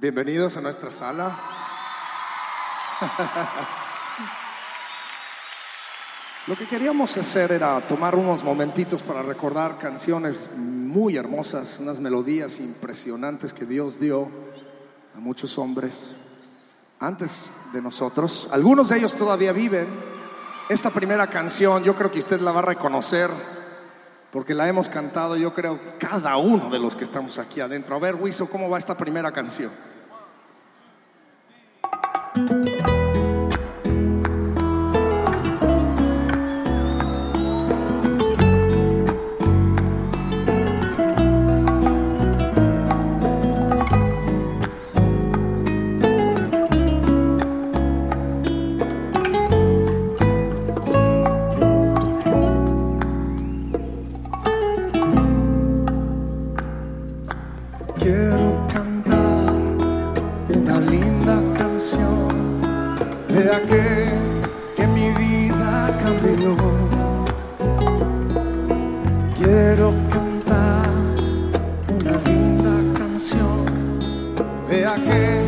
Bienvenidos a nuestra sala. Lo que queríamos hacer era tomar unos momentitos para recordar canciones muy hermosas, unas melodías impresionantes que Dios dio a muchos hombres antes de nosotros. Algunos de ellos todavía viven. Esta primera canción yo creo que usted la va a reconocer porque la hemos cantado yo creo cada uno de los que estamos aquí adentro. A ver, Wiso, ¿cómo va esta primera canción? De aquel que mi vida cambió. Quiero cantar una linda canción de aquel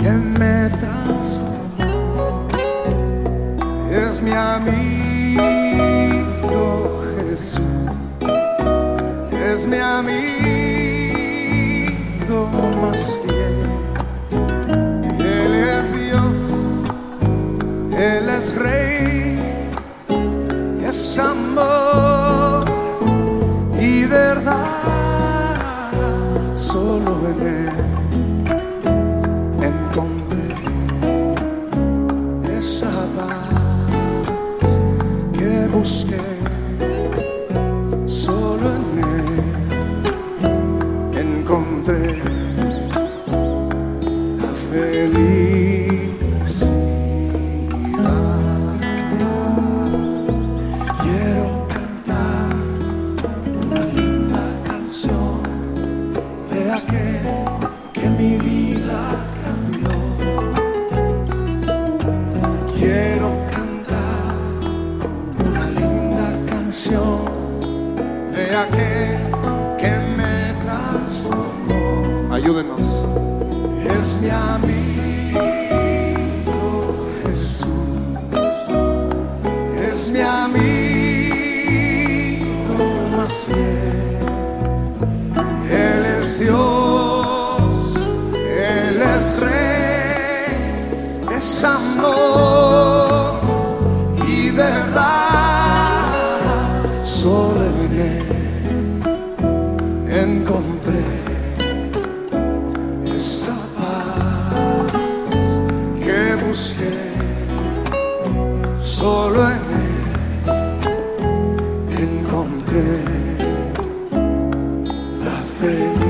que me transformó. Es mi amigo Jesús es mi amigo Él es Rey, es amor y verdad. Solo en Él de aquel que me transformó. Ayúdenos. Es mi amigo Jesús. Es mi amigo más fiel. Él es Dios. Él es Rey. Es amor encontré esa paz que busqué. Solo en Él encontré la felicidad.